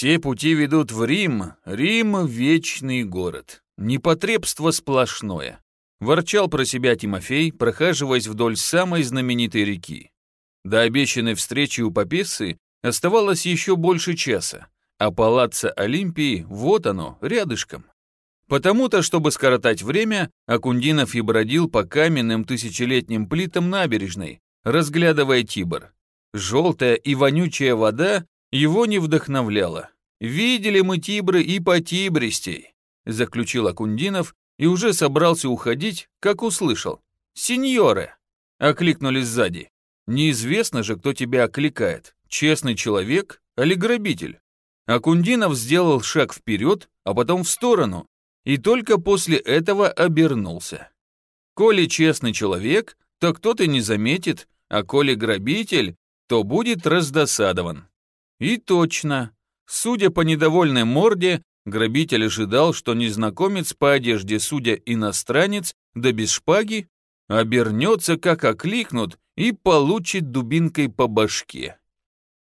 Все пути ведут в Рим, Рим — вечный город. Непотребство сплошное. Ворчал про себя Тимофей, прохаживаясь вдоль самой знаменитой реки. До обещанной встречи у Папессы оставалось еще больше часа, а палаццо Олимпии, вот оно, рядышком. Потому-то, чтобы скоротать время, Акундинов и бродил по каменным тысячелетним плитам набережной, разглядывая Тибр. Желтая и вонючая вода его не вдохновляла. «Видели мы Тибры и по Тибристей», заключил Акундинов и уже собрался уходить, как услышал. «Сеньоры!» окликнули сзади. Неизвестно же, кто тебя окликает, честный человек или грабитель. Акундинов сделал шаг вперед, а потом в сторону, и только после этого обернулся. Коли честный человек, то кто-то не заметит, а коли грабитель, то будет раздосадован. И точно. Судя по недовольной морде, грабитель ожидал, что незнакомец по одежде, судя иностранец, да без шпаги, обернется, как окликнут, и получит дубинкой по башке.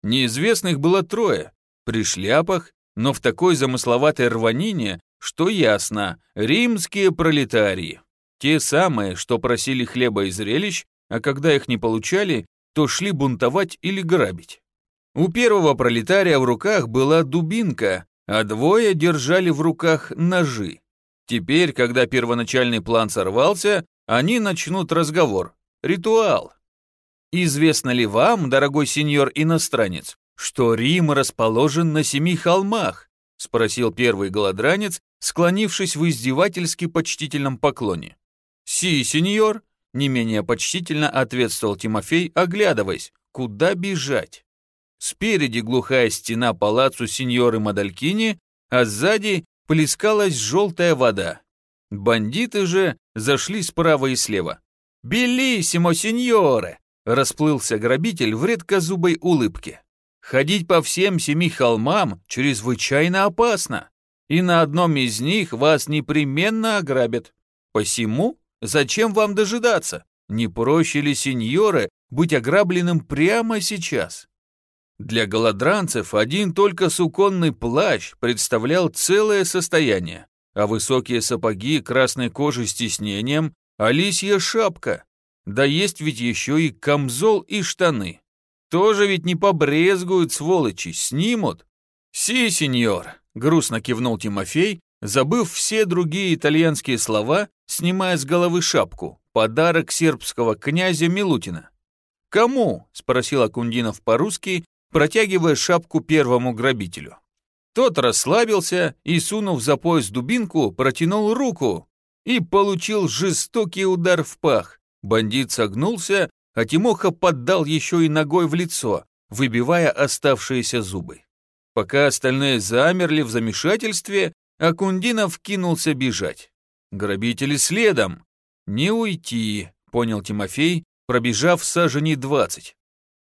Неизвестных было трое, при шляпах, но в такой замысловатой рванине, что ясно, римские пролетарии. Те самые, что просили хлеба и зрелищ, а когда их не получали, то шли бунтовать или грабить. У первого пролетария в руках была дубинка, а двое держали в руках ножи. Теперь, когда первоначальный план сорвался, они начнут разговор. Ритуал. Известно ли вам, дорогой сеньор иностранец, что Рим расположен на семи холмах? Спросил первый голодранец, склонившись в издевательски почтительном поклоне. «Си, сеньор», — не менее почтительно ответствовал Тимофей, оглядываясь, куда бежать. Спереди глухая стена палацу сеньоры Мадалькини, а сзади плескалась желтая вода. Бандиты же зашли справа и слева. «Белиссимо, сеньоре!» — расплылся грабитель в редкозубой улыбке. «Ходить по всем семи холмам чрезвычайно опасно, и на одном из них вас непременно ограбят. Посему зачем вам дожидаться? Не проще ли, сеньоры, быть ограбленным прямо сейчас?» Для голодранцев один только суконный плащ представлял целое состояние, а высокие сапоги красной кожи с тиснением, лисья шапка. Да есть ведь еще и камзол и штаны. Тоже ведь не побрезгуют, сволочи, снимут. «Си, сеньор», — грустно кивнул Тимофей, забыв все другие итальянские слова, снимая с головы шапку, подарок сербского князя Милутина. «Кому?» — спросил Акундинов по-русски, протягивая шапку первому грабителю. Тот расслабился и, сунув за пояс дубинку, протянул руку и получил жестокий удар в пах. Бандит согнулся, а Тимоха поддал еще и ногой в лицо, выбивая оставшиеся зубы. Пока остальные замерли в замешательстве, Акундинов кинулся бежать. Грабители следом. «Не уйти», — понял Тимофей, пробежав сажени двадцать.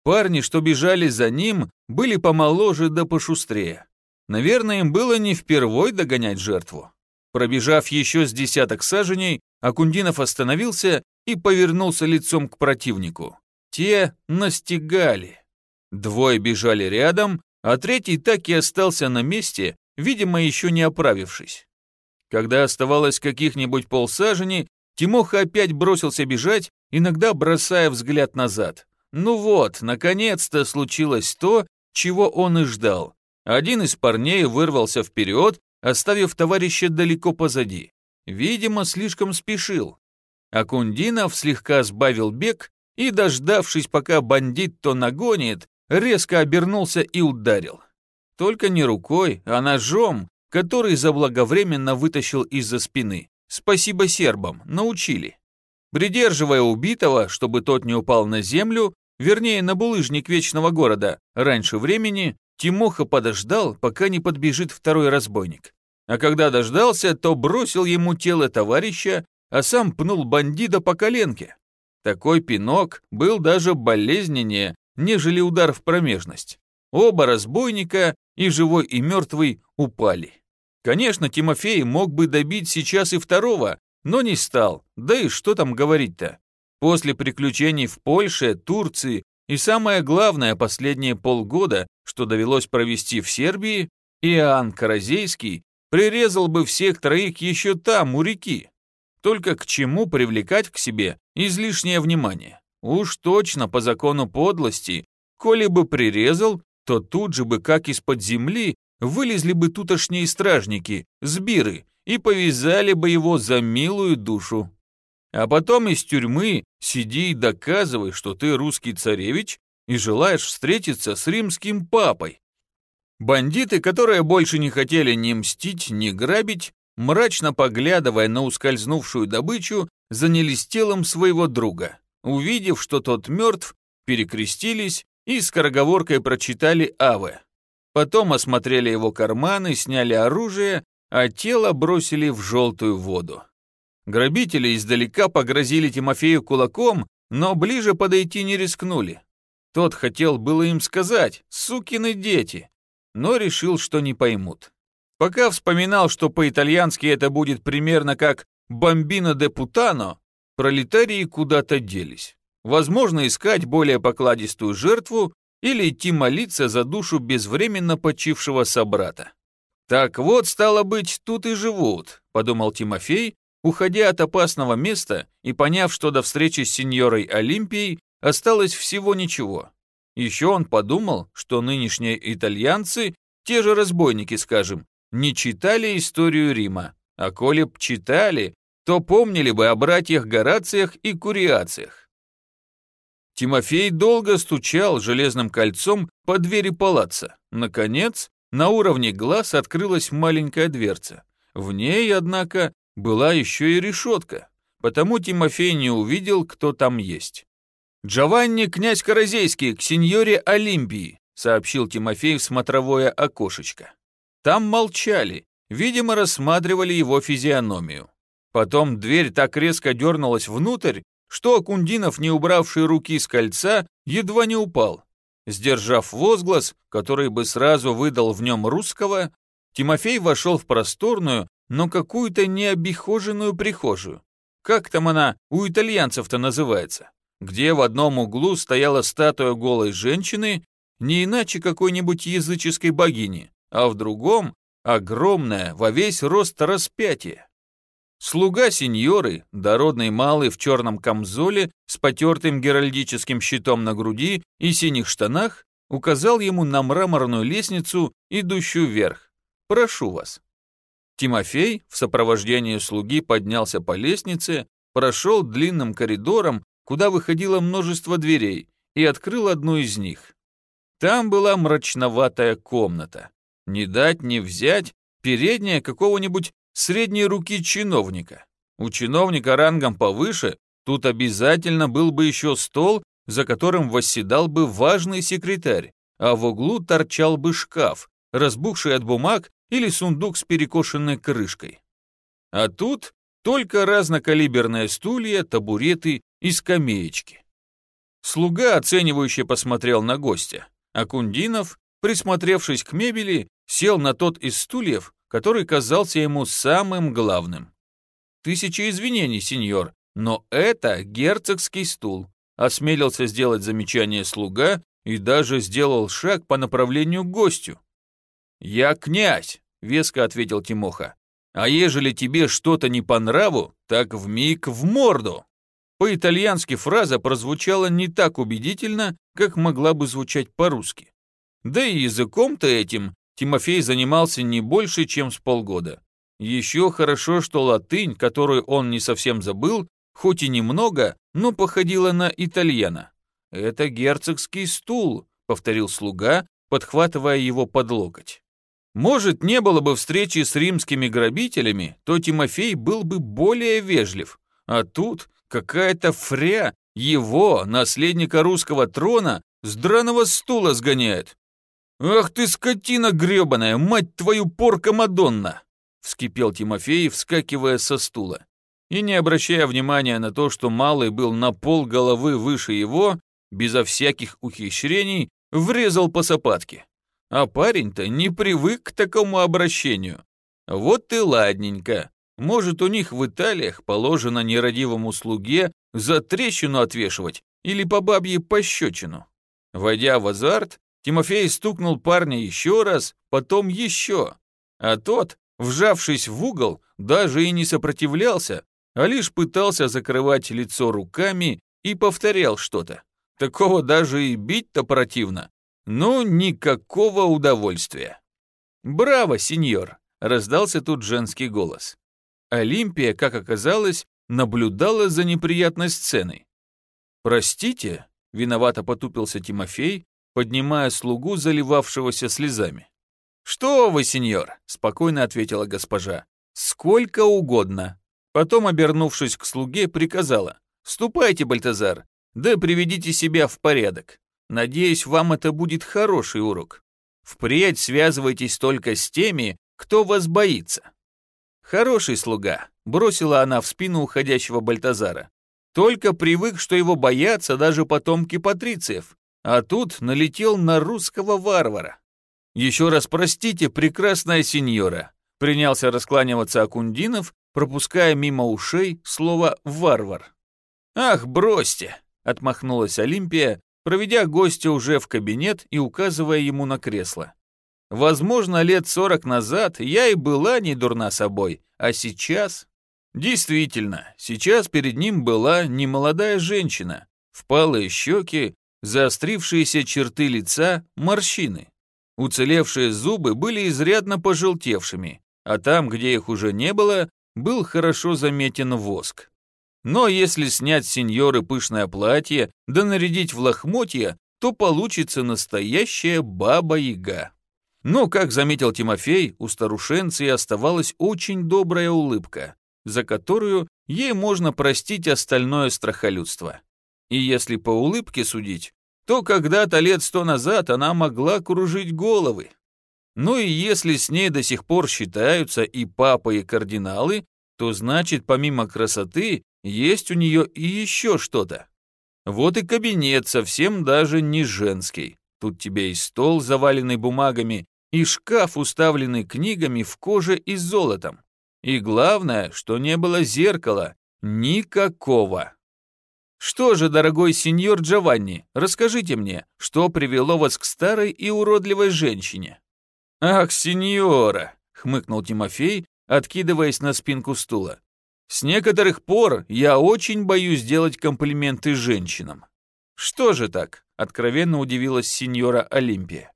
Парни, что бежали за ним, были помоложе да пошустрее. Наверное, им было не впервой догонять жертву. Пробежав еще с десяток саженей, Акундинов остановился и повернулся лицом к противнику. Те настигали. Двое бежали рядом, а третий так и остался на месте, видимо, еще не оправившись. Когда оставалось каких-нибудь полсаженей, Тимоха опять бросился бежать, иногда бросая взгляд назад. Ну вот, наконец-то случилось то, чего он и ждал. Один из парней вырвался вперед, оставив товарища далеко позади. Видимо, слишком спешил. Акундинов слегка сбавил бег и, дождавшись, пока бандит то нагонит, резко обернулся и ударил. Только не рукой, а ножом, который заблаговременно вытащил из-за спины. Спасибо сербам, научили. Придерживая убитого, чтобы тот не упал на землю, вернее на булыжник Вечного Города, раньше времени, Тимоха подождал, пока не подбежит второй разбойник. А когда дождался, то бросил ему тело товарища, а сам пнул бандита по коленке. Такой пинок был даже болезненнее, нежели удар в промежность. Оба разбойника, и живой, и мертвый, упали. Конечно, Тимофей мог бы добить сейчас и второго, но не стал, да и что там говорить-то. После приключений в Польше, Турции и самое главное последние полгода, что довелось провести в Сербии, Иоанн Каразейский прирезал бы всех троих еще там, у реки. Только к чему привлекать к себе излишнее внимание? Уж точно по закону подлости, коли бы прирезал, то тут же бы, как из-под земли, вылезли бы тутошние стражники, сбиры, и повязали бы его за милую душу. А потом из тюрьмы сиди и доказывай, что ты русский царевич и желаешь встретиться с римским папой. Бандиты, которые больше не хотели ни мстить, ни грабить, мрачно поглядывая на ускользнувшую добычу, занялись телом своего друга. Увидев, что тот мертв, перекрестились и скороговоркой прочитали «Аве». Потом осмотрели его карманы, сняли оружие, а тело бросили в желтую воду. Грабители издалека погрозили Тимофею кулаком, но ближе подойти не рискнули. Тот хотел было им сказать «сукины дети», но решил, что не поймут. Пока вспоминал, что по-итальянски это будет примерно как «бомбино де путано», пролетарии куда-то делись. Возможно, искать более покладистую жертву или идти молиться за душу безвременно почившего собрата. «Так вот, стало быть, тут и живут», — подумал Тимофей, уходя от опасного места и поняв, что до встречи с сеньорой Олимпией осталось всего ничего. Еще он подумал, что нынешние итальянцы, те же разбойники, скажем, не читали историю Рима, а коли б читали, то помнили бы о братьях Горациях и Куриациях. Тимофей долго стучал железным кольцом по двери палаца. Наконец, на уровне глаз открылась маленькая дверца. В ней, однако, была еще и решетка, потому Тимофей не увидел, кто там есть. «Джованни, князь Каразейский, к сеньоре Олимпии», сообщил Тимофей в смотровое окошечко. Там молчали, видимо, рассматривали его физиономию. Потом дверь так резко дернулась внутрь, что Акундинов, не убравший руки с кольца, едва не упал. Сдержав возглас, который бы сразу выдал в нем русского, Тимофей вошел в просторную, но какую-то необихоженную прихожую. Как там она у итальянцев-то называется? где в одном углу стояла статуя голой женщины, не иначе какой-нибудь языческой богини, а в другом — огромное во весь рост распятие. Слуга сеньоры, дородный малый в черном камзоле с потертым геральдическим щитом на груди и синих штанах, указал ему на мраморную лестницу, идущую вверх. «Прошу вас». Тимофей в сопровождении слуги поднялся по лестнице, прошел длинным коридором куда выходило множество дверей, и открыл одну из них. Там была мрачноватая комната. Не дать не взять передняя какого-нибудь средней руки чиновника. У чиновника рангом повыше тут обязательно был бы еще стол, за которым восседал бы важный секретарь, а в углу торчал бы шкаф, разбухший от бумаг или сундук с перекошенной крышкой. А тут только разнокалиберные стулья, табуреты и скамеечки. Слуга, оценивающе посмотрел на гостя, а Кундинов, присмотревшись к мебели, сел на тот из стульев, который казался ему самым главным. «Тысячи извинений, сеньор, но это герцогский стул», осмелился сделать замечание слуга и даже сделал шаг по направлению к гостю. «Я князь», — веско ответил Тимоха. «А ежели тебе что-то не по нраву, так вмиг в морду». По-итальянски фраза прозвучала не так убедительно, как могла бы звучать по-русски. Да и языком-то этим Тимофей занимался не больше, чем с полгода. Еще хорошо, что латынь, которую он не совсем забыл, хоть и немного, но походила на итальяна. «Это герцогский стул», — повторил слуга, подхватывая его под локоть. Может, не было бы встречи с римскими грабителями, то Тимофей был бы более вежлив, а тут Какая-то фря его, наследника русского трона, с драного стула сгоняет. «Ах ты, скотина гребаная, мать твою порка Мадонна!» вскипел Тимофей, вскакивая со стула. И не обращая внимания на то, что малый был на пол головы выше его, безо всяких ухищрений, врезал по сапатке. А парень-то не привык к такому обращению. Вот и ладненько. Может, у них в Италиях положено нерадивому слуге за трещину отвешивать или по бабье пощечину. Войдя в азарт, Тимофей стукнул парня еще раз, потом еще. А тот, вжавшись в угол, даже и не сопротивлялся, а лишь пытался закрывать лицо руками и повторял что-то. Такого даже и бить-то противно. Но никакого удовольствия. «Браво, сеньор!» — раздался тут женский голос. Олимпия, как оказалось, наблюдала за неприятной сценой. «Простите?» — виновато потупился Тимофей, поднимая слугу, заливавшегося слезами. «Что вы, сеньор?» — спокойно ответила госпожа. «Сколько угодно». Потом, обернувшись к слуге, приказала. «Ступайте, Бальтазар, да приведите себя в порядок. Надеюсь, вам это будет хороший урок. Впредь связывайтесь только с теми, кто вас боится». «Хороший слуга», — бросила она в спину уходящего Бальтазара. «Только привык, что его боятся даже потомки патрициев, а тут налетел на русского варвара». «Еще раз простите, прекрасная сеньора», — принялся раскланиваться Акундинов, пропуская мимо ушей слово «варвар». «Ах, бросьте!» — отмахнулась Олимпия, проведя гостя уже в кабинет и указывая ему на кресло. Возможно, лет сорок назад я и была не дурна собой, а сейчас... Действительно, сейчас перед ним была немолодая женщина, впалые щеки, заострившиеся черты лица, морщины. Уцелевшие зубы были изрядно пожелтевшими, а там, где их уже не было, был хорошо заметен воск. Но если снять сеньоры пышное платье да нарядить в лохмотья, то получится настоящая баба-яга. Но, как заметил Тимофей, у старушенции оставалась очень добрая улыбка, за которую ей можно простить остальное страхолюдство. И если по улыбке судить, то когда-то лет сто назад она могла кружить головы. Ну и если с ней до сих пор считаются и папа, и кардиналы, то значит, помимо красоты, есть у нее и еще что-то. Вот и кабинет совсем даже не женский. Тут тебе и стол, заваленный бумагами, и шкаф, уставленный книгами в коже и золотом. И главное, что не было зеркала. Никакого. Что же, дорогой сеньор Джованни, расскажите мне, что привело вас к старой и уродливой женщине? Ах, сеньора, хмыкнул Тимофей, откидываясь на спинку стула. С некоторых пор я очень боюсь делать комплименты женщинам. Что же так? Откровенно удивилась сеньора Олимпия.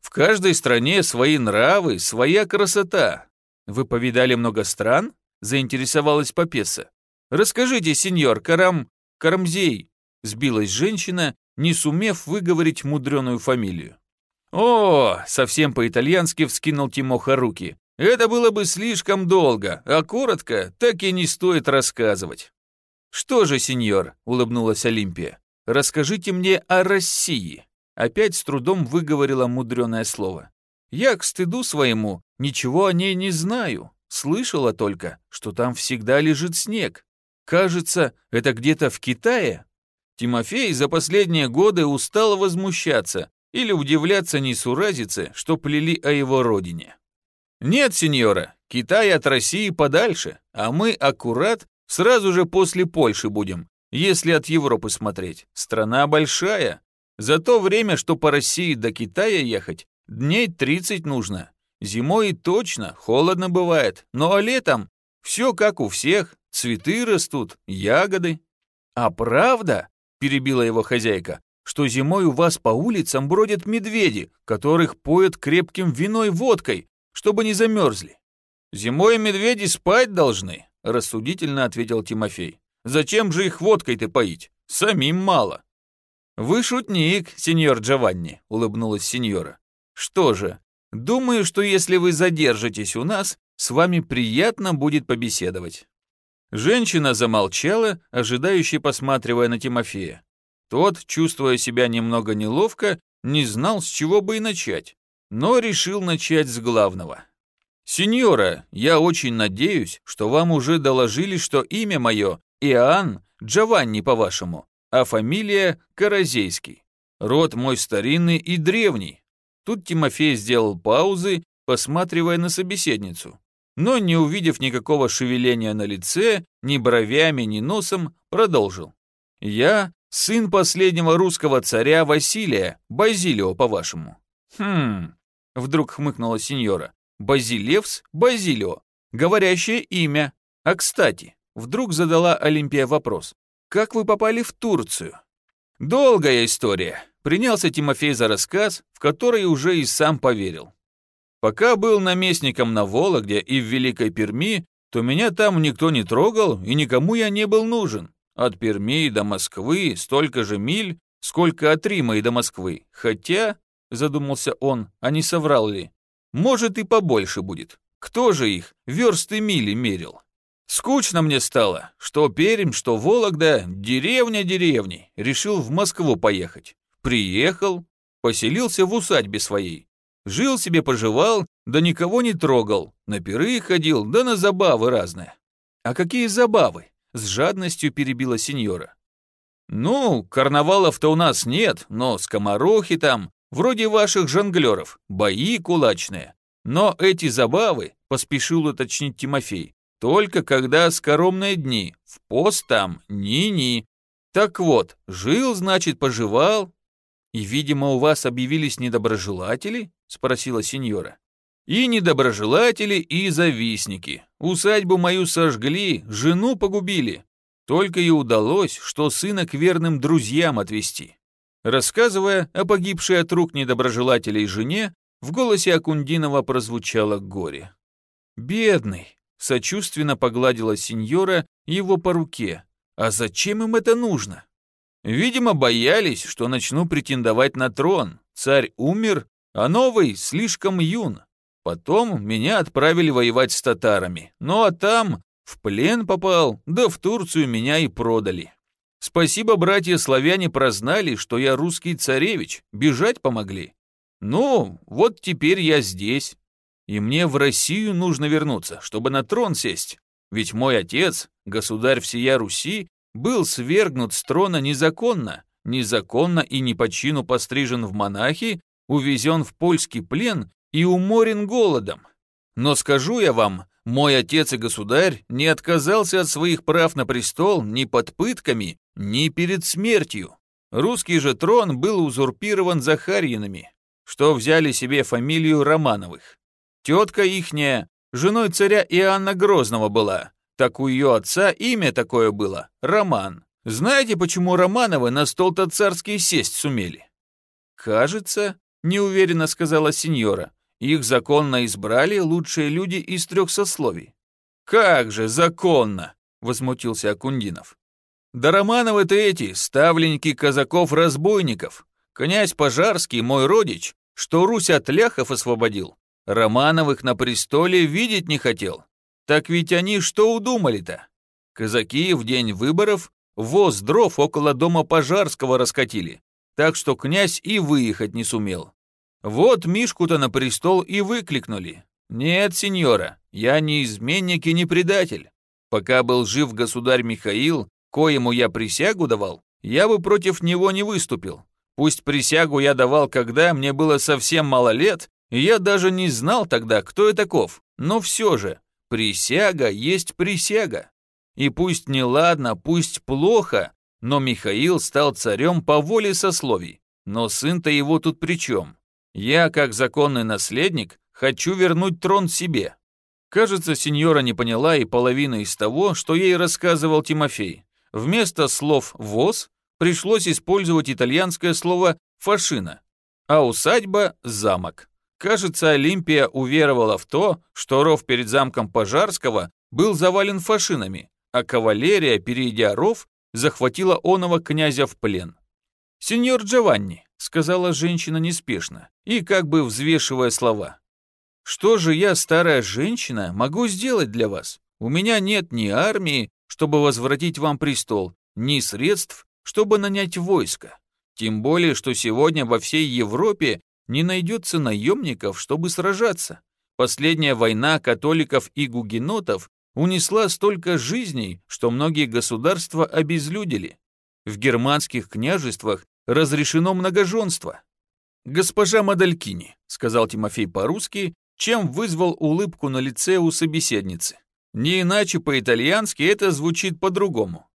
В каждой стране свои нравы, своя красота. Вы повидали много стран? Заинтересовалась Попеса. Расскажите, сеньор Карам... Карамзей. Сбилась женщина, не сумев выговорить мудреную фамилию. «О!» — совсем по-итальянски вскинул Тимоха руки. «Это было бы слишком долго, а коротко так и не стоит рассказывать». «Что же, сеньор?» — улыбнулась Олимпия. «Расскажите мне о России». Опять с трудом выговорила мудреное слово. «Я к стыду своему ничего о ней не знаю. Слышала только, что там всегда лежит снег. Кажется, это где-то в Китае». Тимофей за последние годы устал возмущаться или удивляться несуразице, что плели о его родине. «Нет, сеньора, Китай от России подальше, а мы аккурат сразу же после Польши будем, если от Европы смотреть. Страна большая, за то время, что по России до Китая ехать, дней 30 нужно. Зимой точно, холодно бывает, но а летом все как у всех, цветы растут, ягоды. А правда, перебила его хозяйка, что зимой у вас по улицам бродят медведи, которых поют крепким виной водкой, чтобы не замерзли. Зимой медведи спать должны, рассудительно ответил Тимофей. Зачем же их водкой-то поить? Самим мало. «Вы шутник, сеньор Джованни», — улыбнулась сеньора. «Что же, думаю, что если вы задержитесь у нас, с вами приятно будет побеседовать». Женщина замолчала, ожидающе посматривая на Тимофея. Тот, чувствуя себя немного неловко, не знал, с чего бы и начать, но решил начать с главного. «Сеньора, я очень надеюсь, что вам уже доложили, что имя мое Иоанн Джованни, по-вашему, а фамилия Каразейский. Род мой старинный и древний. Тут Тимофей сделал паузы, посматривая на собеседницу. Но, не увидев никакого шевеления на лице, ни бровями, ни носом, продолжил. Я Сын последнего русского царя Василия, Базилио, по-вашему. Хм, вдруг хмыкнула сеньора. Базилевс, Базилио. Говорящее имя. А кстати, вдруг задала Олимпия вопрос. Как вы попали в Турцию? Долгая история. Принялся Тимофей за рассказ, в который уже и сам поверил. Пока был наместником на Вологде и в Великой Перми, то меня там никто не трогал и никому я не был нужен. От Перми до Москвы столько же миль, сколько от Рима и до Москвы. Хотя, задумался он, а не соврал ли, может и побольше будет. Кто же их версты мили мерил? Скучно мне стало, что Пермь, что Вологда, деревня деревни. Решил в Москву поехать. Приехал, поселился в усадьбе своей. Жил себе, поживал, да никого не трогал. На пиры ходил, да на забавы разные. А какие забавы? С жадностью перебила сеньора. Ну, карнавалов-то у нас нет, но скоморохи там, вроде ваших жонглеров, бои кулачные. Но эти забавы, поспешил уточнить Тимофей, только когда скоромные дни, в пост там ни-ни. Так вот, жил, значит, поживал. И, видимо, у вас объявились недоброжелатели? Спросила сеньора. И недоброжелатели, и завистники. Усадьбу мою сожгли, жену погубили. Только и удалось, что сына к верным друзьям отвести. Рассказывая о погибшей от рук недоброжелателей жене, в голосе Акундинова прозвучало горе. «Бедный!» Сочувственно погладила сеньора его по руке. А зачем им это нужно? Видимо, боялись, что начну претендовать на трон. Царь умер, а новый слишком юн. Потом меня отправили воевать с татарами. Ну а там в плен попал, да в Турцию меня и продали. Спасибо, братья-славяне прознали, что я русский царевич, бежать помогли. Ну, вот теперь я здесь. И мне в Россию нужно вернуться, чтобы на трон сесть. Ведь мой отец, государь всея Руси, был свергнут с трона незаконно, незаконно и не по чину пострижен в монахи, увезен в польский плен и уморен голодом. Но скажу я вам, мой отец и государь не отказался от своих прав на престол ни под пытками, ни перед смертью. Русский же трон был узурпирован Захарьинами, что взяли себе фамилию Романовых. Тетка ихняя, женой царя Иоанна Грозного была. Так у ее отца имя такое было – Роман. Знаете, почему Романовы на стол-то царский сесть сумели? Кажется, неуверенно сказала сеньора, их законно избрали лучшие люди из трех сословий. Как же законно, возмутился Акундинов. Да Романовы-то эти, ставленники казаков-разбойников. Князь Пожарский, мой родич, что Русь от ляхов освободил, Романовых на престоле видеть не хотел. Так ведь они что удумали-то? Казаки в день выборов воз дров около дома Пожарского раскатили, так что князь и выехать не сумел. Вот Мишку-то на престол и выкликнули. Нет, сеньора, я не изменник и не предатель. Пока был жив государь Михаил, коему я присягу давал, я бы против него не выступил. Пусть присягу я давал, когда мне было совсем мало лет, я даже не знал тогда, кто я таков, но все же, присяга есть присяга. И пусть не ладно, пусть плохо, но Михаил стал царем по воле сословий. Но сын-то его тут при чем? Я, как законный наследник, хочу вернуть трон себе. Кажется, сеньора не поняла и половины из того, что ей рассказывал Тимофей. Вместо слов «воз» пришлось использовать итальянское слово «фашина», а усадьба – «замок». Кажется, Олимпия уверовала в то, что ров перед замком Пожарского был завален фашинами, а кавалерия, перейдя ров, захватила оного князя в плен. «Сеньор Джованни», — сказала женщина неспешно и как бы взвешивая слова, «что же я, старая женщина, могу сделать для вас? У меня нет ни армии, чтобы возвратить вам престол, ни средств, чтобы нанять войско. Тем более, что сегодня во всей Европе не найдется наемников, чтобы сражаться. Последняя война католиков и гугенотов унесла столько жизней, что многие государства обезлюдили. В германских княжествах разрешено многоженство. «Госпожа Мадалькини», — сказал Тимофей по-русски, чем вызвал улыбку на лице у собеседницы. Не иначе по-итальянски это звучит по-другому.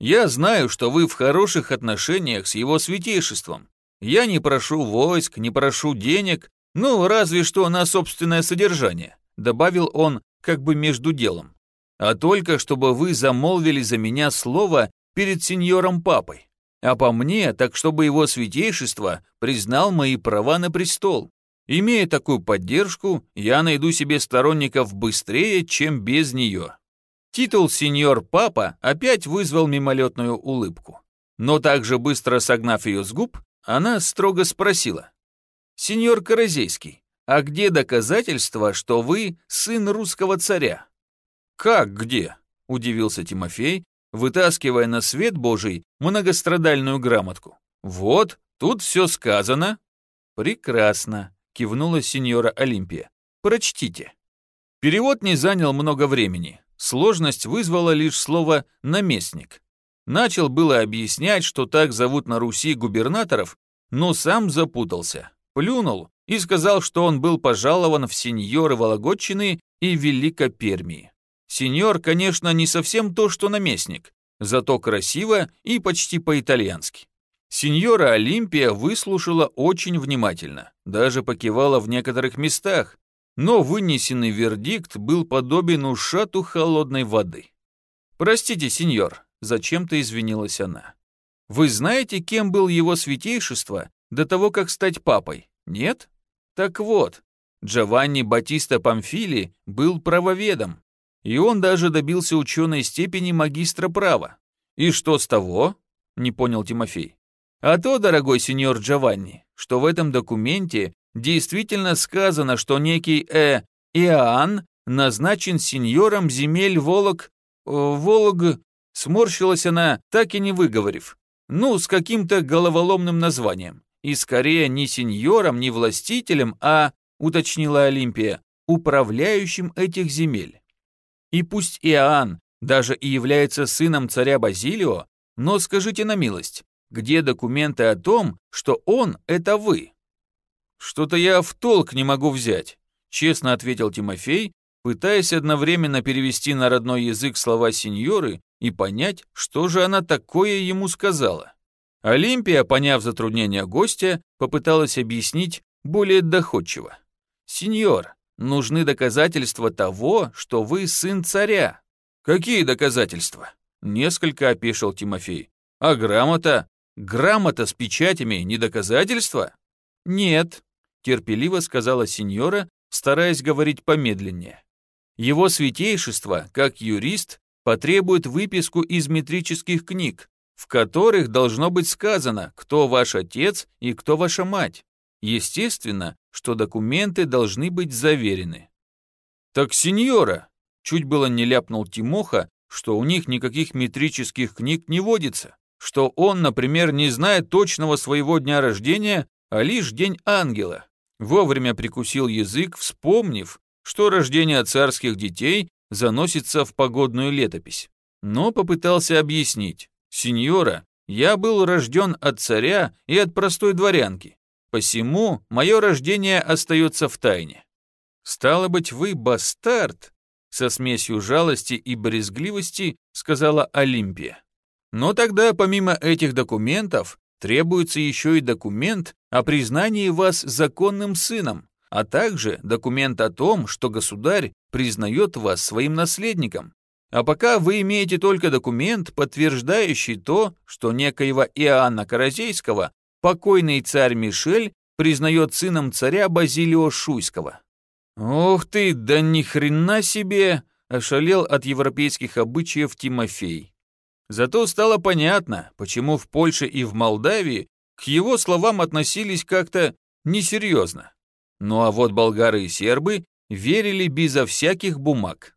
Я знаю, что вы в хороших отношениях с его святейшеством. Я не прошу войск, не прошу денег, ну, разве что на собственное содержание», добавил он как бы между делом. «А только чтобы вы замолвили за меня слово перед сеньором папой. А по мне, так чтобы его святейшество признал мои права на престол. Имея такую поддержку, я найду себе сторонников быстрее, чем без нее». Титул «Сеньор Папа» опять вызвал мимолетную улыбку. Но также быстро согнав ее с губ, она строго спросила. «Сеньор Каразейский, а где доказательства, что вы сын русского царя?» «Как где?» – удивился Тимофей, вытаскивая на свет Божий многострадальную грамотку. «Вот, тут все сказано». «Прекрасно», – кивнула сеньора Олимпия. «Прочтите». Перевод не занял много времени. Сложность вызвала лишь слово «наместник». Начал было объяснять, что так зовут на Руси губернаторов, но сам запутался, плюнул и сказал, что он был пожалован в сеньоры Вологодчины и Великопермии. Сеньор, конечно, не совсем то, что наместник, зато красиво и почти по-итальянски. Сеньора Олимпия выслушала очень внимательно, даже покивала в некоторых местах, но вынесенный вердикт был подобен ушату холодной воды. «Простите, сеньор», — зачем-то извинилась она. «Вы знаете, кем был его святейшество до того, как стать папой, нет? Так вот, Джованни Батиста Памфили был правоведом, и он даже добился ученой степени магистра права. И что с того? Не понял Тимофей. А то, дорогой сеньор Джованни, что в этом документе действительно сказано, что некий Э. Иоанн назначен сеньором земель Волок... Э, Волог... Сморщилась она, так и не выговорив. Ну, с каким-то головоломным названием. И скорее не сеньором, не властителем, а, уточнила Олимпия, управляющим этих земель. И пусть Иоанн даже и является сыном царя Базилио, но скажите на милость, где документы о том, что он — это вы? «Что-то я в толк не могу взять», — честно ответил Тимофей, пытаясь одновременно перевести на родной язык слова сеньоры и понять, что же она такое ему сказала. Олимпия, поняв затруднение гостя, попыталась объяснить более доходчиво. «Сеньор, нужны доказательства того, что вы сын царя». «Какие доказательства?» Несколько опешил Тимофей. «А грамота? Грамота с печатями не доказательство?» «Нет», терпеливо сказала сеньора, стараясь говорить помедленнее. Его святейшество, как юрист, потребует выписку из метрических книг, в которых должно быть сказано, кто ваш отец и кто ваша мать. Естественно, что документы должны быть заверены. «Так, сеньора!» Чуть было не ляпнул Тимоха, что у них никаких метрических книг не водится, что он, например, не знает точного своего дня рождения, а лишь день ангела. Вовремя прикусил язык, вспомнив, что рождение царских детей заносится в погодную летопись. Но попытался объяснить. «Сеньора, я был рожден от царя и от простой дворянки. Посему мое рождение остается в тайне». «Стало быть, вы бастард?» Со смесью жалости и брезгливости сказала Олимпия. Но тогда, помимо этих документов, требуется еще и документ о признании вас законным сыном, а также документ о том, что государь признает вас своим наследником. А пока вы имеете только документ, подтверждающий то, что некоего Иоанна Каразейского покойный царь Мишель признает сыном царя Базилио Шуйского. «Ух ты, да ни хрена себе!» – ошалел от европейских обычаев Тимофей. Зато стало понятно, почему в Польше и в Молдавии к его словам относились как-то несерьезно. Ну а вот болгары и сербы верили безо всяких бумаг.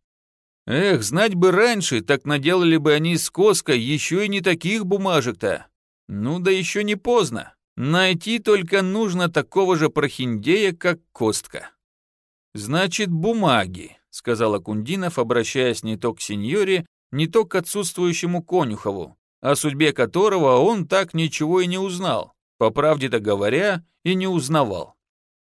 Эх, знать бы раньше, так наделали бы они с Коской еще и не таких бумажек-то. Ну да еще не поздно. Найти только нужно такого же прохиндея, как Костка. «Значит, бумаги», — сказал Акундинов, обращаясь не то к сеньоре, не то к отсутствующему Конюхову, о судьбе которого он так ничего и не узнал, по правде-то говоря, и не узнавал.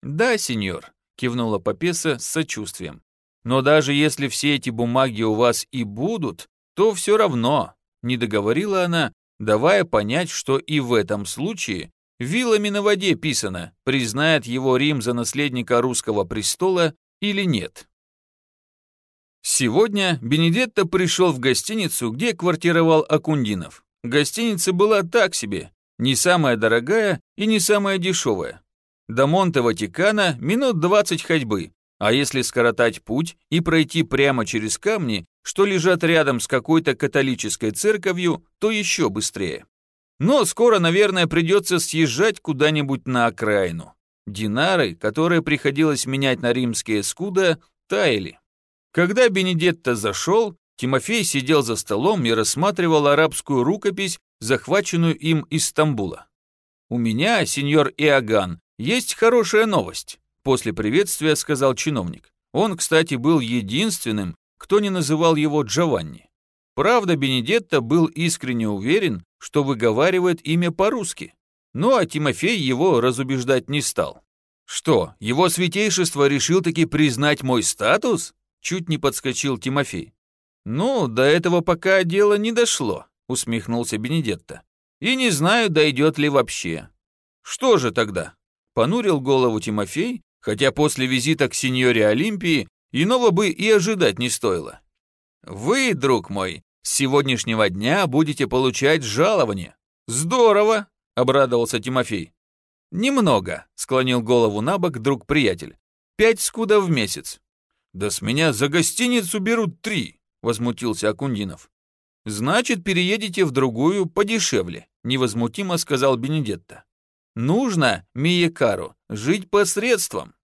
«Да, сеньор», — кивнула Попеса с сочувствием. «Но даже если все эти бумаги у вас и будут, то все равно не договорила она, давая понять, что и в этом случае вилами на воде писано, признает его Рим за наследника русского престола или нет. Сегодня Бенедетто пришел в гостиницу, где квартировал Акундинов. Гостиница была так себе, не самая дорогая и не самая дешевая. До Монте-Ватикана минут 20 ходьбы, а если скоротать путь и пройти прямо через камни, что лежат рядом с какой-то католической церковью, то еще быстрее. Но скоро, наверное, придется съезжать куда-нибудь на окраину. Динары, которые приходилось менять на римские скуда, таяли. Когда Бенедетто зашел, Тимофей сидел за столом и рассматривал арабскую рукопись, захваченную им из Стамбула. «У меня, сеньор Иоганн, есть хорошая новость», после приветствия сказал чиновник. Он, кстати, был единственным, кто не называл его Джованни. Правда, Бенедетто был искренне уверен, что выговаривает имя по-русски. Ну а Тимофей его разубеждать не стал. «Что, его святейшество решил таки признать мой статус?» Чуть не подскочил Тимофей. «Ну, до этого пока дело не дошло», усмехнулся Бенедетто. «И не знаю, дойдет ли вообще». «Что же тогда?» Понурил голову Тимофей, хотя после визита к сеньоре Олимпии иного бы и ожидать не стоило. «Вы, друг мой, с сегодняшнего дня будете получать жалование». «Здорово!» — обрадовался Тимофей. «Немного», — склонил голову на бок друг-приятель. «Пять скудов в месяц». «Да с меня за гостиницу берут три», — возмутился Акундинов. «Значит, переедете в другую подешевле», — невозмутимо сказал Бенедетто. «Нужно, Миекару, жить посредством».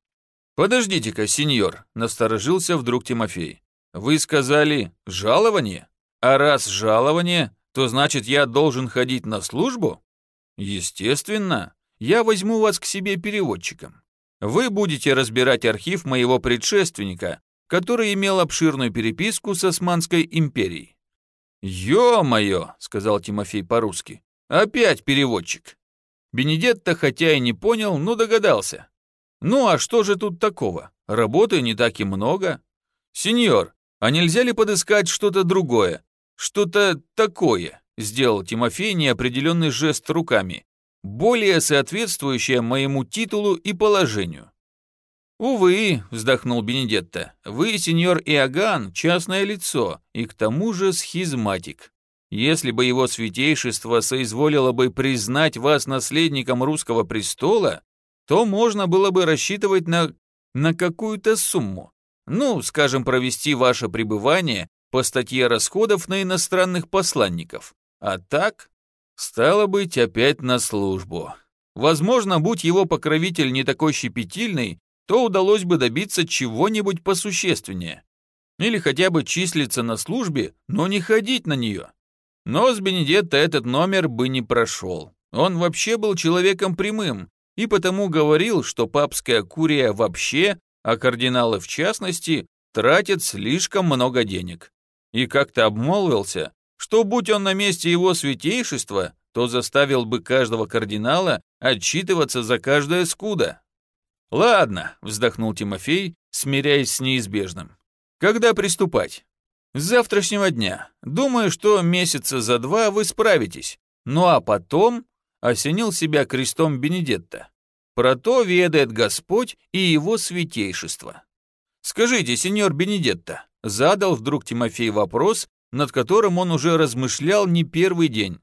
«Подождите-ка, сеньор», — насторожился вдруг Тимофей. «Вы сказали жалование? А раз жалование, то значит я должен ходить на службу?» «Естественно. Я возьму вас к себе переводчиком. Вы будете разбирать архив моего предшественника, который имел обширную переписку с Османской империей. «Ё-моё!» — сказал Тимофей по-русски. «Опять переводчик!» Бенедетто, хотя и не понял, но догадался. «Ну а что же тут такого? Работы не так и много. Сеньор, а нельзя ли подыскать что-то другое? Что-то такое?» Сделал Тимофей неопределенный жест руками, более соответствующее моему титулу и положению. «Увы», — вздохнул Бенедетто, — «вы, сеньор Иоганн, частное лицо, и к тому же схизматик. Если бы его святейшество соизволило бы признать вас наследником русского престола, то можно было бы рассчитывать на, на какую-то сумму. Ну, скажем, провести ваше пребывание по статье расходов на иностранных посланников. А так, стало быть, опять на службу. Возможно, будь его покровитель не такой щепетильный, то удалось бы добиться чего-нибудь посущественнее. Или хотя бы числиться на службе, но не ходить на нее. Но с Бенедетто этот номер бы не прошел. Он вообще был человеком прямым, и потому говорил, что папская курия вообще, а кардиналы в частности, тратят слишком много денег. И как-то обмолвился, что будь он на месте его святейшества, то заставил бы каждого кардинала отчитываться за каждое скудо. «Ладно», — вздохнул Тимофей, смиряясь с неизбежным. «Когда приступать?» «С завтрашнего дня. Думаю, что месяца за два вы справитесь. Ну а потом...» — осенил себя крестом Бенедетта. «Про то ведает Господь и его святейшество». «Скажите, сеньор Бенедетта», — задал вдруг Тимофей вопрос, над которым он уже размышлял не первый день.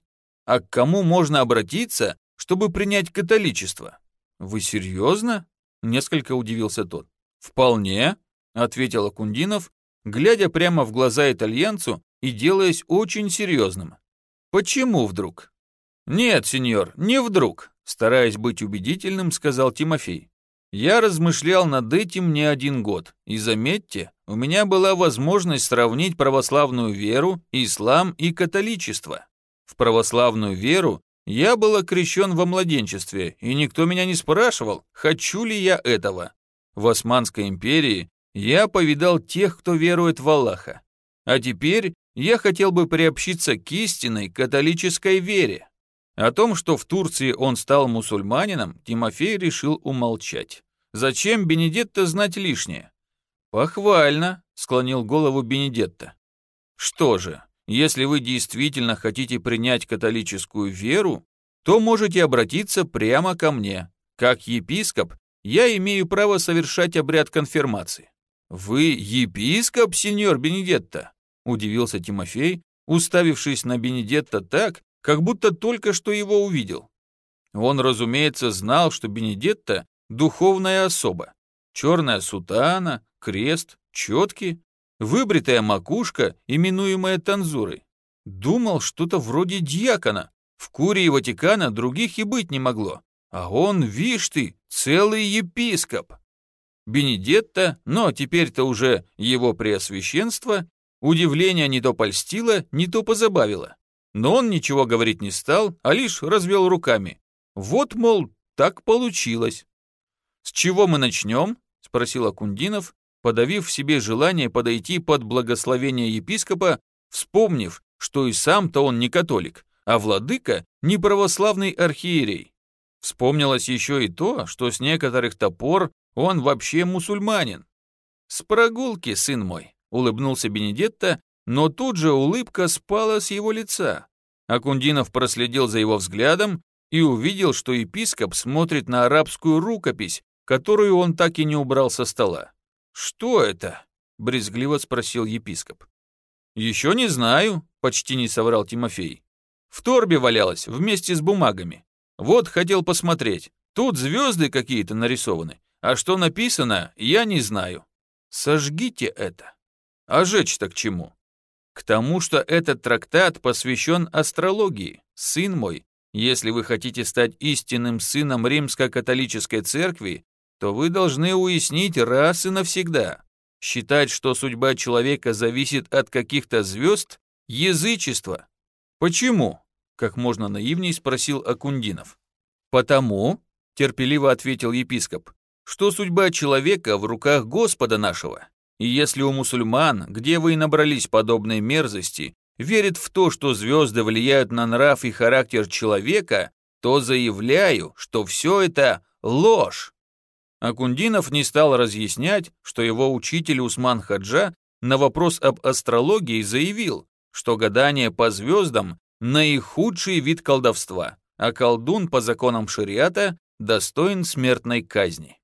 «А к кому можно обратиться, чтобы принять католичество?» «Вы серьезно?» Несколько удивился тот. «Вполне», — ответил Акундинов, глядя прямо в глаза итальянцу и делаясь очень серьезным. «Почему вдруг?» «Нет, сеньор, не вдруг», — стараясь быть убедительным, сказал Тимофей. «Я размышлял над этим не один год, и заметьте, у меня была возможность сравнить православную веру, ислам и католичество. В православную веру я был окрещен во младенчестве, и никто меня не спрашивал, хочу ли я этого. В Османской империи я повидал тех, кто верует в Аллаха. А теперь я хотел бы приобщиться к истинной католической вере. О том, что в Турции он стал мусульманином, Тимофей решил умолчать. Зачем Бенедетто знать лишнее? «Похвально», — склонил голову Бенедетто. «Что же, если вы действительно хотите принять католическую веру, то можете обратиться прямо ко мне. Как епископ, я имею право совершать обряд конфирмации». «Вы епископ, сеньор Бенедетто?» – удивился Тимофей, уставившись на Бенедетто так, как будто только что его увидел. Он, разумеется, знал, что Бенедетто – духовная особа. Черная сутана, крест, четки, выбритая макушка, именуемая танзурой. Думал, что-то вроде дьякона. В Курии Ватикана других и быть не могло. А он, вишь ты, целый епископ. Бенедетто, но теперь-то уже его преосвященство, удивление не то польстило, не то позабавило. Но он ничего говорить не стал, а лишь развел руками. Вот, мол, так получилось. «С чего мы начнем?» — спросил Акундинов, подавив в себе желание подойти под благословение епископа, вспомнив, что и сам-то он не католик, а владыка — не православный архиерей. Вспомнилось еще и то, что с некоторых топор он вообще мусульманин. «С прогулки, сын мой», — улыбнулся Бенедетто, но тут же улыбка спала с его лица. Акундинов проследил за его взглядом и увидел, что епископ смотрит на арабскую рукопись, которую он так и не убрал со стола. «Что это?» — брезгливо спросил епископ. «Еще не знаю», — почти не соврал Тимофей. «В торбе валялась вместе с бумагами. Вот хотел посмотреть. Тут звезды какие-то нарисованы, а что написано, я не знаю. Сожгите это. А жечь-то к чему? К тому, что этот трактат посвящен астрологии. Сын мой, если вы хотите стать истинным сыном римско-католической церкви, то вы должны уяснить раз и навсегда. Считать, что судьба человека зависит от каких-то звезд – язычество. Почему? Как можно наивней спросил Акундинов. Потому, терпеливо ответил епископ, что судьба человека в руках Господа нашего. И если у мусульман, где вы и набрались подобной мерзости, верит в то, что звезды влияют на нрав и характер человека, то заявляю, что все это ложь. Акундинов не стал разъяснять, что его учитель Усман Хаджа на вопрос об астрологии заявил, что гадание по звездам – наихудший вид колдовства, а колдун по законам шариата достоин смертной казни.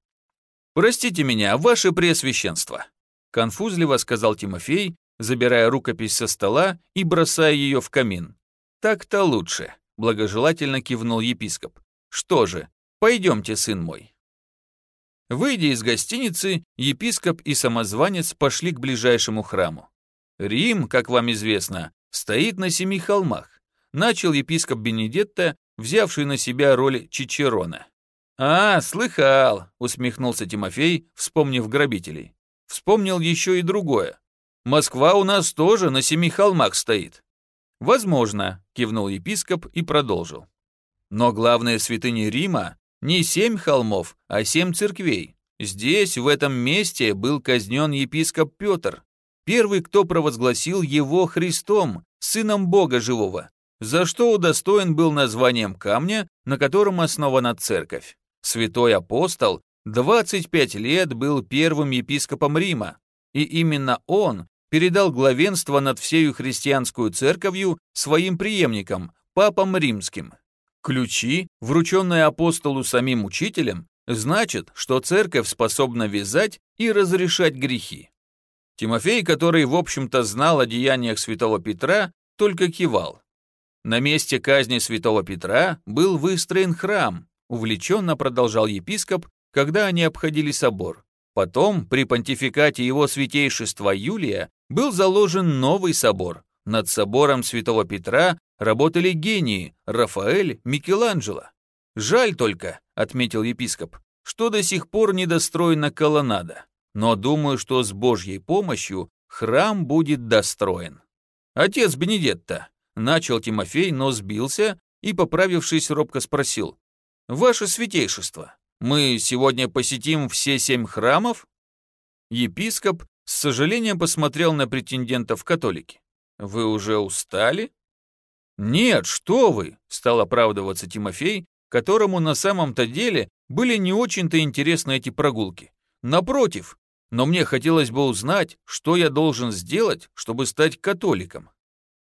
«Простите меня, ваше преосвященство», – конфузливо сказал Тимофей, забирая рукопись со стола и бросая ее в камин. «Так-то лучше», – благожелательно кивнул епископ. «Что же, пойдемте, сын мой». Выйдя из гостиницы, епископ и самозванец пошли к ближайшему храму. Рим, как вам известно, стоит на семи холмах. Начал епископ Бенедетто, взявший на себя роль Чичерона. «А, слыхал», — усмехнулся Тимофей, вспомнив грабителей. Вспомнил еще и другое. «Москва у нас тоже на семи холмах стоит». «Возможно», — кивнул епископ и продолжил. «Но главная святыня Рима не семь холмов, а семь церквей. Здесь, в этом месте, был казнен епископ Петр, первый, кто провозгласил его Христом, сыном Бога живого, за что удостоен был названием камня, на котором основана церковь. Святой апостол 25 лет был первым епископом Рима, и именно он передал главенство над всею христианскую церковью своим преемникам, папам римским. Ключи, врученные апостолу самим учителем, значит, что церковь способна вязать и разрешать грехи. Тимофей, который, в общем-то, знал о деяниях святого Петра, только кивал. На месте казни святого Петра был выстроен храм, увлеченно продолжал епископ, когда они обходили собор. Потом, при понтификате его святейшества Юлия, был заложен новый собор. Над собором святого Петра работали гении Рафаэль, Микеланджело. Жаль только, отметил епископ, что до сих пор недостроена колоннада. Но думаю, что с Божьей помощью храм будет достроен. Отец Бенедетто, начал Тимофей, но сбился и, поправившись, робко спросил. «Ваше святейшество, мы сегодня посетим все семь храмов?» Епископ с сожалением посмотрел на претендентов католики. «Вы уже устали?» «Нет, что вы!» — стал оправдываться Тимофей, которому на самом-то деле были не очень-то интересны эти прогулки. Напротив, но мне хотелось бы узнать, что я должен сделать, чтобы стать католиком.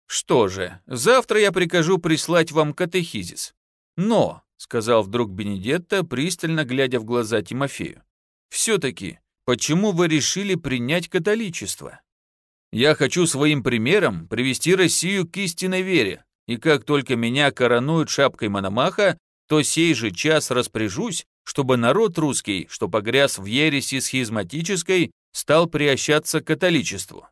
Что же, завтра я прикажу прислать вам катехизис. Но, сказал вдруг Бенедетто, пристально глядя в глаза Тимофею, все-таки, почему вы решили принять католичество? Я хочу своим примером привести Россию к истинной вере, и как только меня коронуют шапкой Мономаха, то сей же час распоряжусь, чтобы народ русский, что погряз в ереси схизматической, стал приощаться к католичеству.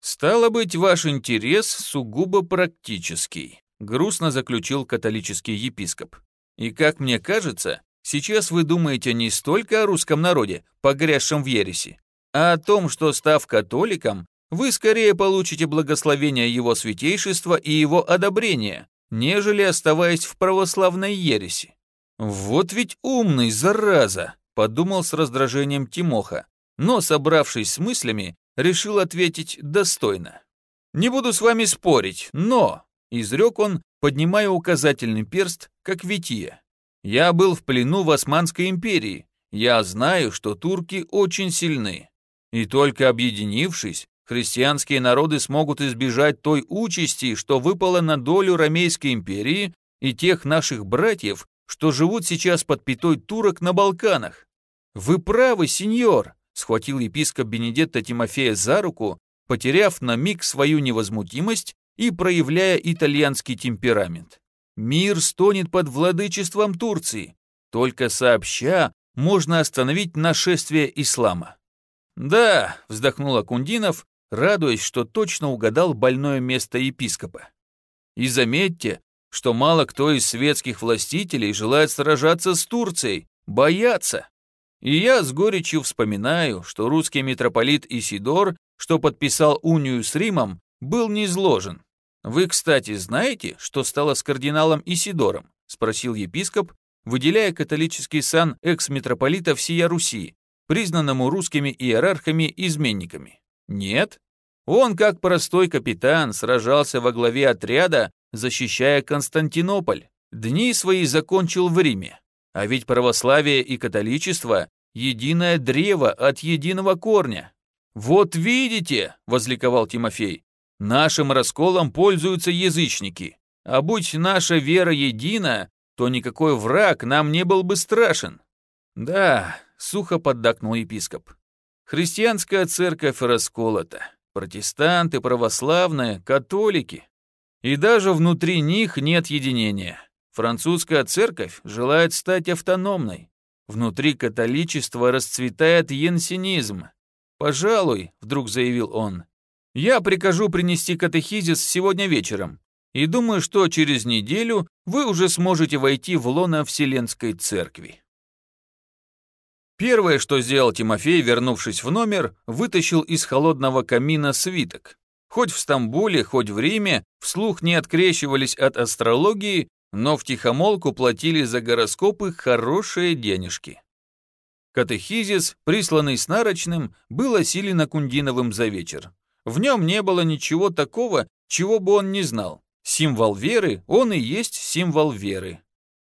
«Стало быть, ваш интерес сугубо практический», грустно заключил католический епископ. «И как мне кажется, сейчас вы думаете не столько о русском народе, погрязшем в ереси, а о том, что, став католиком, вы скорее получите благословение его святейшества и его одобрение, нежели оставаясь в православной ереси. «Вот ведь умный, зараза!» – подумал с раздражением Тимоха, но, собравшись с мыслями, решил ответить достойно. «Не буду с вами спорить, но...» — изрек он, поднимая указательный перст, как Вития. «Я был в плену в Османской империи. Я знаю, что турки очень сильны. И только объединившись, христианские народы смогут избежать той участи, что выпало на долю Ромейской империи и тех наших братьев, что живут сейчас под пятой турок на Балканах. Вы правы, сеньор, схватил епископ Бенедетто Тимофея за руку, потеряв на миг свою невозмутимость и проявляя итальянский темперамент. Мир стонет под владычеством Турции. Только сообща можно остановить нашествие ислама. «Да», — вздохнул Акундинов, радуясь, что точно угадал больное место епископа. «И заметьте, что мало кто из светских властителей желает сражаться с Турцией, боятся. И я с горечью вспоминаю, что русский митрополит Исидор, что подписал унию с Римом, был низложен. Вы, кстати, знаете, что стало с кардиналом Исидором? Спросил епископ, выделяя католический сан экс-митрополита всея Руси, признанному русскими иерархами изменниками. Нет? Он, как простой капитан, сражался во главе отряда, защищая Константинополь. Дни свои закончил в Риме. А ведь православие и католичество – единое древо от единого корня. «Вот видите», – возликовал Тимофей, – «нашим расколом пользуются язычники, а будь наша вера едина, то никакой враг нам не был бы страшен». «Да», – сухо поддакнул епископ, – «христианская церковь расколота, протестанты, православные, католики, и даже внутри них нет единения». Французская церковь желает стать автономной. Внутри католичества расцветает янсенизм. «Пожалуй», — вдруг заявил он, — «я прикажу принести катехизис сегодня вечером, и думаю, что через неделю вы уже сможете войти в лоно Вселенской Церкви». Первое, что сделал Тимофей, вернувшись в номер, вытащил из холодного камина свиток. Хоть в Стамбуле, хоть в Риме вслух не открещивались от астрологии, но втихомолку платили за гороскопы хорошие денежки. Катехизис, присланный с нарочным, был осилен Акундиновым за вечер. В нем не было ничего такого, чего бы он не знал. Символ веры, он и есть символ веры.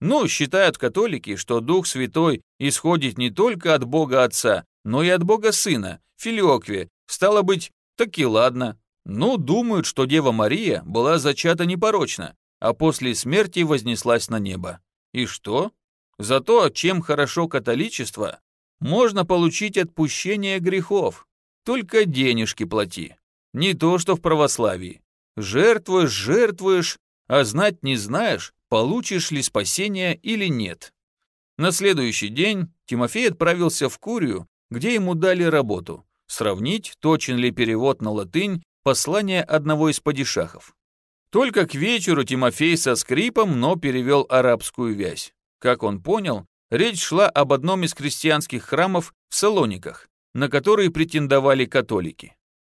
Ну, считают католики, что Дух Святой исходит не только от Бога Отца, но и от Бога Сына, Филиокве. Стало быть, так и ладно. Ну, думают, что Дева Мария была зачата непорочно, а после смерти вознеслась на небо. И что? За то, чем хорошо католичество, можно получить отпущение грехов. Только денежки плати. Не то, что в православии. Жертвуешь, жертвуешь, а знать не знаешь, получишь ли спасение или нет. На следующий день Тимофей отправился в Курию, где ему дали работу – сравнить, точен ли перевод на латынь послания одного из падишахов. Только к вечеру Тимофей со скрипом, но перевел арабскую вязь. Как он понял, речь шла об одном из крестьянских храмов в Салониках, на которые претендовали католики.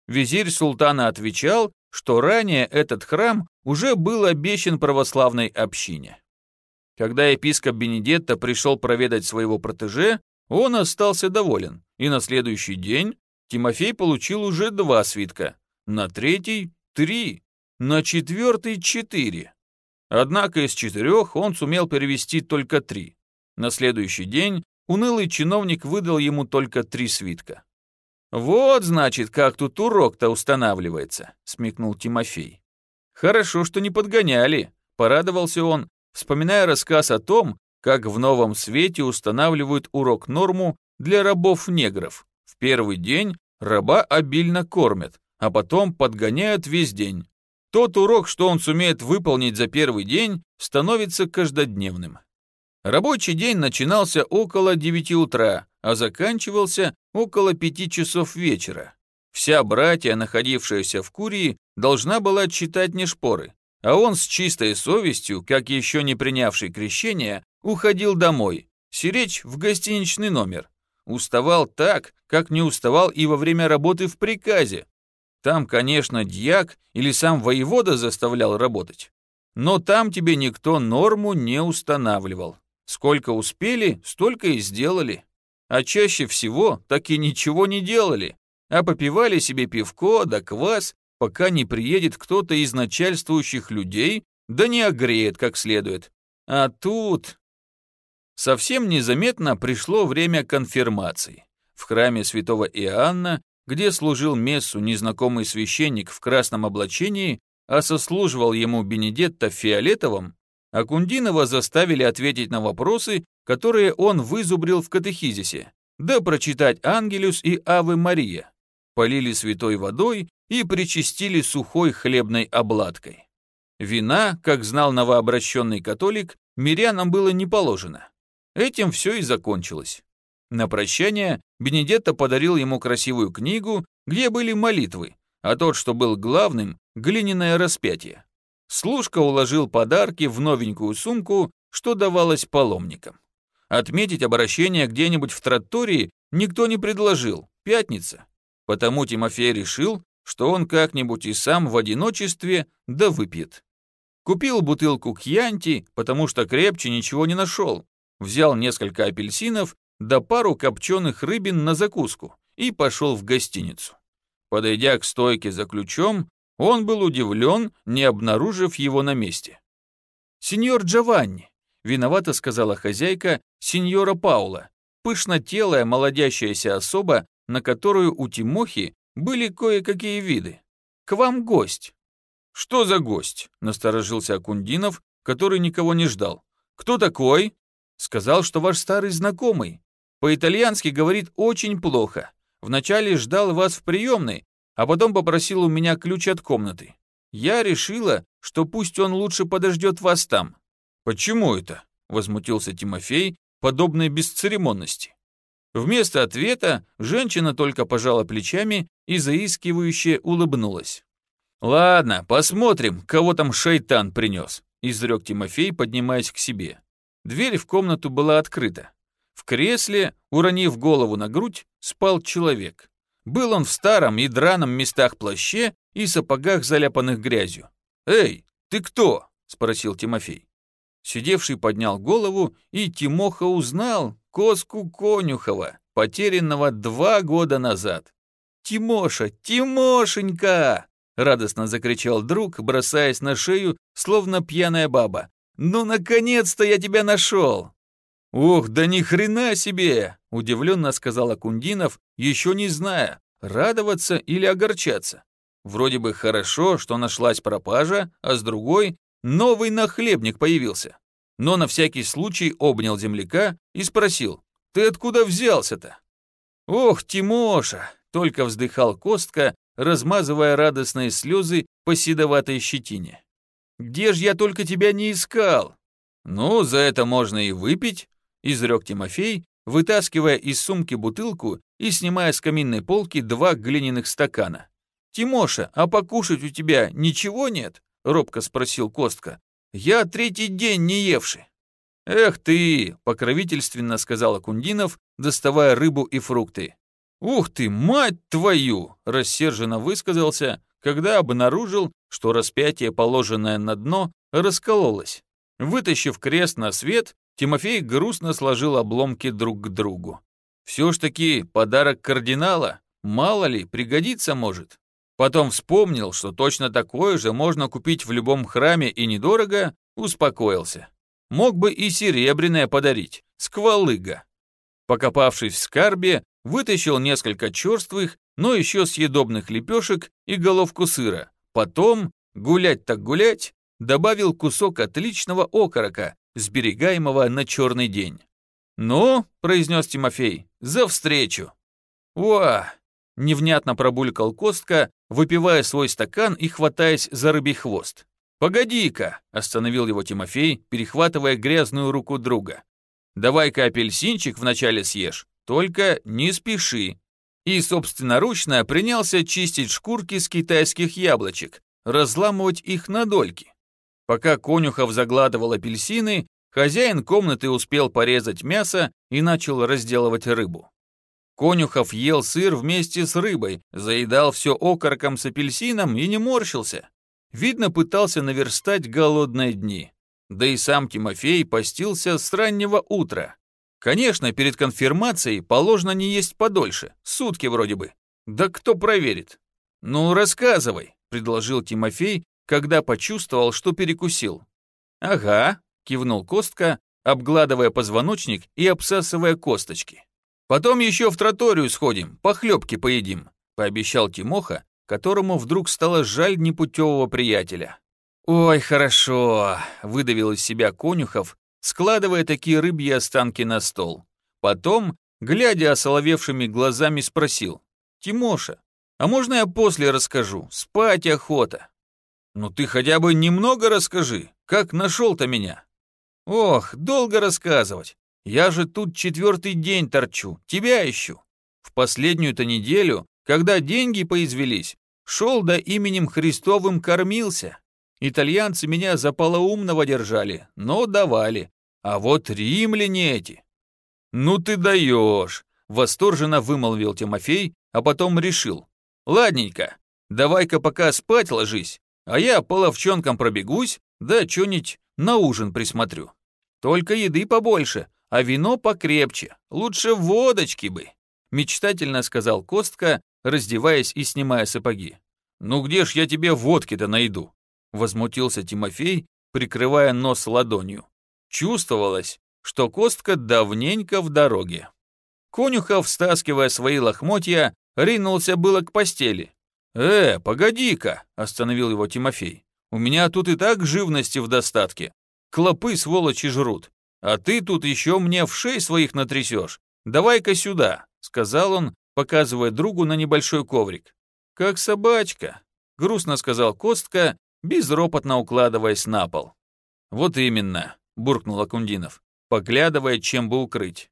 Визирь султана отвечал, что ранее этот храм уже был обещан православной общине. Когда епископ Бенедетто пришел проведать своего протеже, он остался доволен, и на следующий день Тимофей получил уже два свитка, на третий — три на четвертый четыре. Однако из четырех он сумел перевести только три. На следующий день унылый чиновник выдал ему только три свитка. «Вот, значит, как тут урок-то устанавливается», — смекнул Тимофей. Хорошо, что не подгоняли, порадовался он, вспоминая рассказ о том, как в новом свете устанавливают урок-норму для рабов-негров. В первый день раба обильно кормят, а потом подгоняют весь день. Тот урок, что он сумеет выполнить за первый день, становится каждодневным. Рабочий день начинался около 9 утра, а заканчивался около 5 часов вечера. Вся братья, находившаяся в Курии, должна была читать не шпоры, а он с чистой совестью, как еще не принявший крещение, уходил домой, сиречь в гостиничный номер. Уставал так, как не уставал и во время работы в приказе. Там, конечно, дьяк или сам воевода заставлял работать. Но там тебе никто норму не устанавливал. Сколько успели, столько и сделали. А чаще всего так и ничего не делали, а попивали себе пивко да квас, пока не приедет кто-то из начальствующих людей, да не огреет как следует. А тут... Совсем незаметно пришло время конфирмации. В храме святого Иоанна, где служил мессу незнакомый священник в красном облачении, а сослуживал ему Бенедетто фиолетовым, Акундинова заставили ответить на вопросы, которые он вызубрил в катехизисе, да прочитать Ангелюс и Авы Мария, полили святой водой и причастили сухой хлебной обладкой. Вина, как знал новообращенный католик, мирянам было не положено. Этим все и закончилось. На прощание Бенедетто подарил ему красивую книгу, где были молитвы, а тот, что был главным, глиняное распятие. Служка уложил подарки в новенькую сумку, что давалось паломникам. Отметить обращение где-нибудь в тротории никто не предложил, пятница. Потому Тимофей решил, что он как-нибудь и сам в одиночестве да выпьет. Купил бутылку кьянти, потому что крепче ничего не нашел. Взял несколько апельсинов да пару копченых рыбин на закуску и пошел в гостиницу. Подойдя к стойке за ключом, он был удивлен, не обнаружив его на месте. «Сеньор Джованни», — виновато сказала хозяйка сеньора Паула, пышнотелая молодящаяся особа, на которую у Тимохи были кое-какие виды. «К вам гость». «Что за гость?» — насторожился Акундинов, который никого не ждал. «Кто такой?» «Сказал, что ваш старый знакомый. По-итальянски говорит очень плохо. Вначале ждал вас в приемной, а потом попросил у меня ключ от комнаты. Я решила, что пусть он лучше подождет вас там». «Почему это?» — возмутился Тимофей, подобной бесцеремонности. Вместо ответа женщина только пожала плечами и заискивающе улыбнулась. «Ладно, посмотрим, кого там шайтан принес», — изрек Тимофей, поднимаясь к себе. Дверь в комнату была открыта. В кресле, уронив голову на грудь, спал человек. Был он в старом и драном местах плаще и сапогах, заляпанных грязью. «Эй, ты кто?» — спросил Тимофей. Сидевший поднял голову, и Тимоха узнал, Коску Конюхова, потерянного два года назад. «Тимоша! Тимошенька!» — радостно закричал друг, бросаясь на шею, словно пьяная баба. «Ну, наконец-то я тебя нашел!» «Ух, да ни хрена себе!» — удивленно сказал Акундинов, еще не зная, радоваться или огорчаться. Вроде бы хорошо, что нашлась пропажа, а с другой — новый нахлебник появился но на всякий случай обнял земляка и спросил, «Ты откуда взялся-то?» «Ох, Тимоша!» — только вздыхал Костка, размазывая радостные слезы по седоватой щетине. «Где ж я только тебя не искал?» «Ну, за это можно и выпить», — изрек Тимофей, вытаскивая из сумки бутылку и снимая с каминной полки два глиняных стакана. «Тимоша, а покушать у тебя ничего нет?» — робко спросил Костка. Я третий день не евший». «Эх ты!» — покровительственно сказал Акундинов, доставая рыбу и фрукты. «Ух ты, мать твою!» — рассерженно высказался, когда обнаружил, что распятие, положенное на дно, раскололось. Вытащив крест на свет, Тимофей грустно сложил обломки друг к другу. Все ж таки подарок кардинала, мало ли, пригодится может. Потом вспомнил, что точно такое же можно купить в любом храме и недорого, успокоился. Мог бы и серебряное подарить, сквалыга. Покопавшись в скарбе, вытащил несколько черствых, но еще съедобных лепешек и головку сыра. Потом Гулять так гулять, добавил кусок отличного окорока, сберегаемого на черный день. «Ну», — произнес Тимофей, — «за встречу». «Уа!» — невнятно пробулькал Костка, выпивая свой стакан и хватаясь за рыбий хвост. «Погоди-ка!» — остановил его Тимофей, перехватывая грязную руку друга. «Давай-ка апельсинчик вначале съешь, только не спеши». И собственноручно принялся чистить шкурки с китайских яблочек, разламывать их на дольки. Пока Конюхов загладывал апельсины, хозяин комнаты успел порезать мясо и начал разделывать рыбу. Конюхов ел сыр вместе с рыбой, заедал все окорком с апельсином и не морщился. Видно, пытался наверстать голодные дни. Да и сам Тимофей постился с раннего утра. Конечно, перед конфирмацией положено не есть подольше, сутки вроде бы. Да кто проверит? Ну, рассказывай, предложил Тимофей, когда почувствовал, что перекусил. Ага, кивнул Костка, обгладывая позвоночник и обсасывая косточки. Потом еще в троторию сходим, похлебки поедим, пообещал Тимоха, которому вдруг стало жаль непутевого приятеля. «Ой, хорошо», — выдавил из себя Конюхов, складывая такие рыбьи останки на стол. Потом, глядя осоловевшими глазами, спросил. «Тимоша, а можно я после расскажу? Спать охота». «Ну ты хотя бы немного расскажи, как нашел-то меня?» «Ох, долго рассказывать. Я же тут четвертый день торчу, тебя ищу. В последнюю-то неделю когда деньги поизвелись, шел да именем Христовым кормился. Итальянцы меня за полоумного держали, но давали. А вот римляне эти. Ну ты даешь, восторженно вымолвил Тимофей, а потом решил. Ладненько, давай-ка пока спать ложись, а я по ловчонкам пробегусь, да что-нибудь на ужин присмотрю. Только еды побольше, а вино покрепче, лучше водочки бы. Мечтательно сказал Костка, раздеваясь и снимая сапоги. «Ну где ж я тебе водки-то найду?» Возмутился Тимофей, прикрывая нос ладонью. Чувствовалось, что Костка давненько в дороге. Конюхов, стаскивая свои лохмотья, ринулся было к постели. «Э, погоди-ка!» – остановил его Тимофей. «У меня тут и так живности в достатке. Клопы, сволочи, жрут. А ты тут еще мне в шей своих натрясешь. Давай-ка сюда!» – сказал он, показывая другу на небольшой коврик. «Как собачка», — грустно сказал Костка, безропотно укладываясь на пол. «Вот именно», — буркнул Акундинов, поглядывая, чем бы укрыть.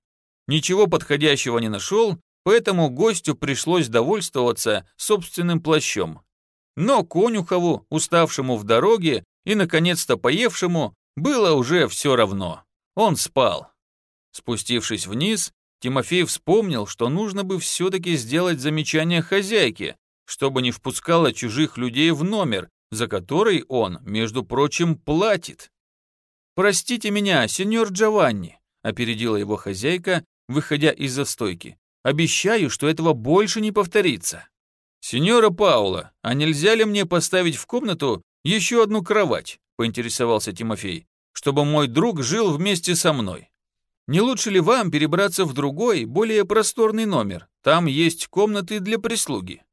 Ничего подходящего не нашел, поэтому гостю пришлось довольствоваться собственным плащом. Но Конюхову, уставшему в дороге и, наконец-то, поевшему, было уже все равно. Он спал. Спустившись вниз, Тимофей вспомнил, что нужно бы все-таки сделать замечание хозяйке, чтобы не впускала чужих людей в номер, за который он, между прочим, платит. «Простите меня, сеньор Джованни», — опередила его хозяйка, выходя из-за стойки. «Обещаю, что этого больше не повторится». «Сеньора Паула, а нельзя ли мне поставить в комнату еще одну кровать?» — поинтересовался Тимофей, «чтобы мой друг жил вместе со мной». Не лучше ли вам перебраться в другой, более просторный номер? Там есть комнаты для прислуги».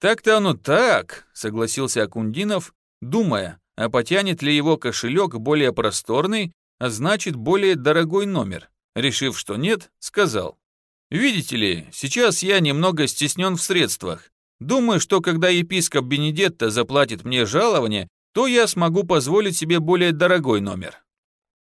«Так-то оно так», — согласился Акундинов, думая, а потянет ли его кошелек более просторный, а значит более дорогой номер. Решив, что нет, сказал. «Видите ли, сейчас я немного стеснен в средствах. Думаю, что когда епископ Бенедетто заплатит мне жалование, то я смогу позволить себе более дорогой номер.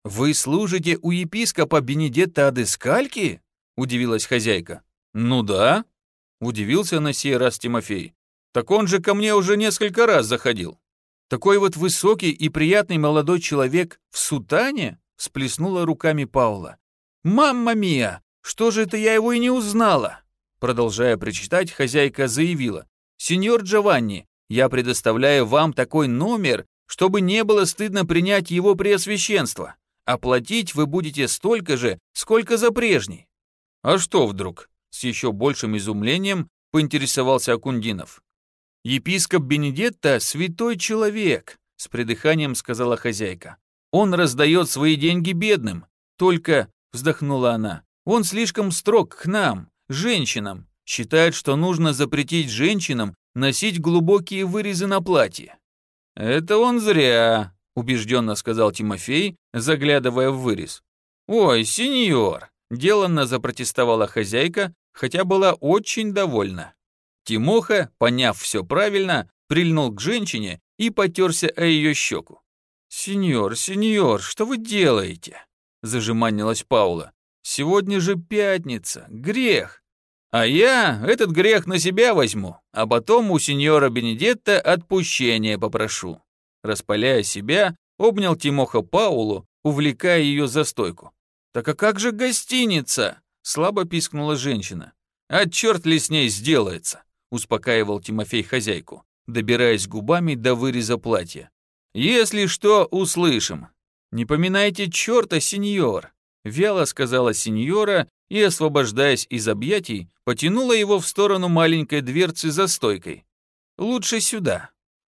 «Вы служите у епископа Бенедетта Адескальки?» – удивилась хозяйка. «Ну да», – удивился на сей раз Тимофей. «Так он же ко мне уже несколько раз заходил». «Такой вот высокий и приятный молодой человек в сутане?» – сплеснула руками Паула. «Мамма мия! Что же это я его и не узнала?» Продолжая прочитать, хозяйка заявила. «Сеньор Джованни, я предоставляю вам такой номер, чтобы не было стыдно принять его преосвященство. Оплатить вы будете столько же, сколько за прежний. А что вдруг? С еще большим изумлением поинтересовался Акундинов. Епископ Бенедетто – святой человек, с придыханием сказала хозяйка. Он раздает свои деньги бедным. Только, вздохнула она, он слишком строг к нам, женщинам. Считает, что нужно запретить женщинам носить глубокие вырезы на платье. «Это он зря», — убежденно сказал Тимофей, заглядывая в вырез. «Ой, сеньор!» — деланно запротестовала хозяйка, хотя была очень довольна. Тимоха, поняв все правильно, прильнул к женщине и потерся о ее щеку. «Сеньор, сеньор, что вы делаете?» — зажиманилась Паула. «Сегодня же пятница, грех. А я этот грех на себя возьму, а потом у сеньора Бенедетта отпущение попрошу». Распаляя себя, обнял Тимоха Паулу, увлекая ее за стойку. «Так а как же гостиница?» — слабо пискнула женщина. «А черт ли с ней сделается?» — успокаивал Тимофей хозяйку, добираясь губами до выреза платья. «Если что, услышим. Не поминайте черта, сеньор!» — вяло сказала сеньора и, освобождаясь из объятий, потянула его в сторону маленькой дверцы за стойкой. «Лучше сюда».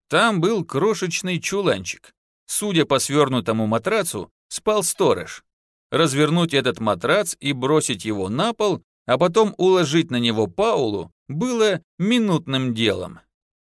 Там был крошечный чуланчик. Судя по свернутому матрацу, спал сторож. Развернуть этот матрац и бросить его на пол, а потом уложить на него Паулу, было минутным делом.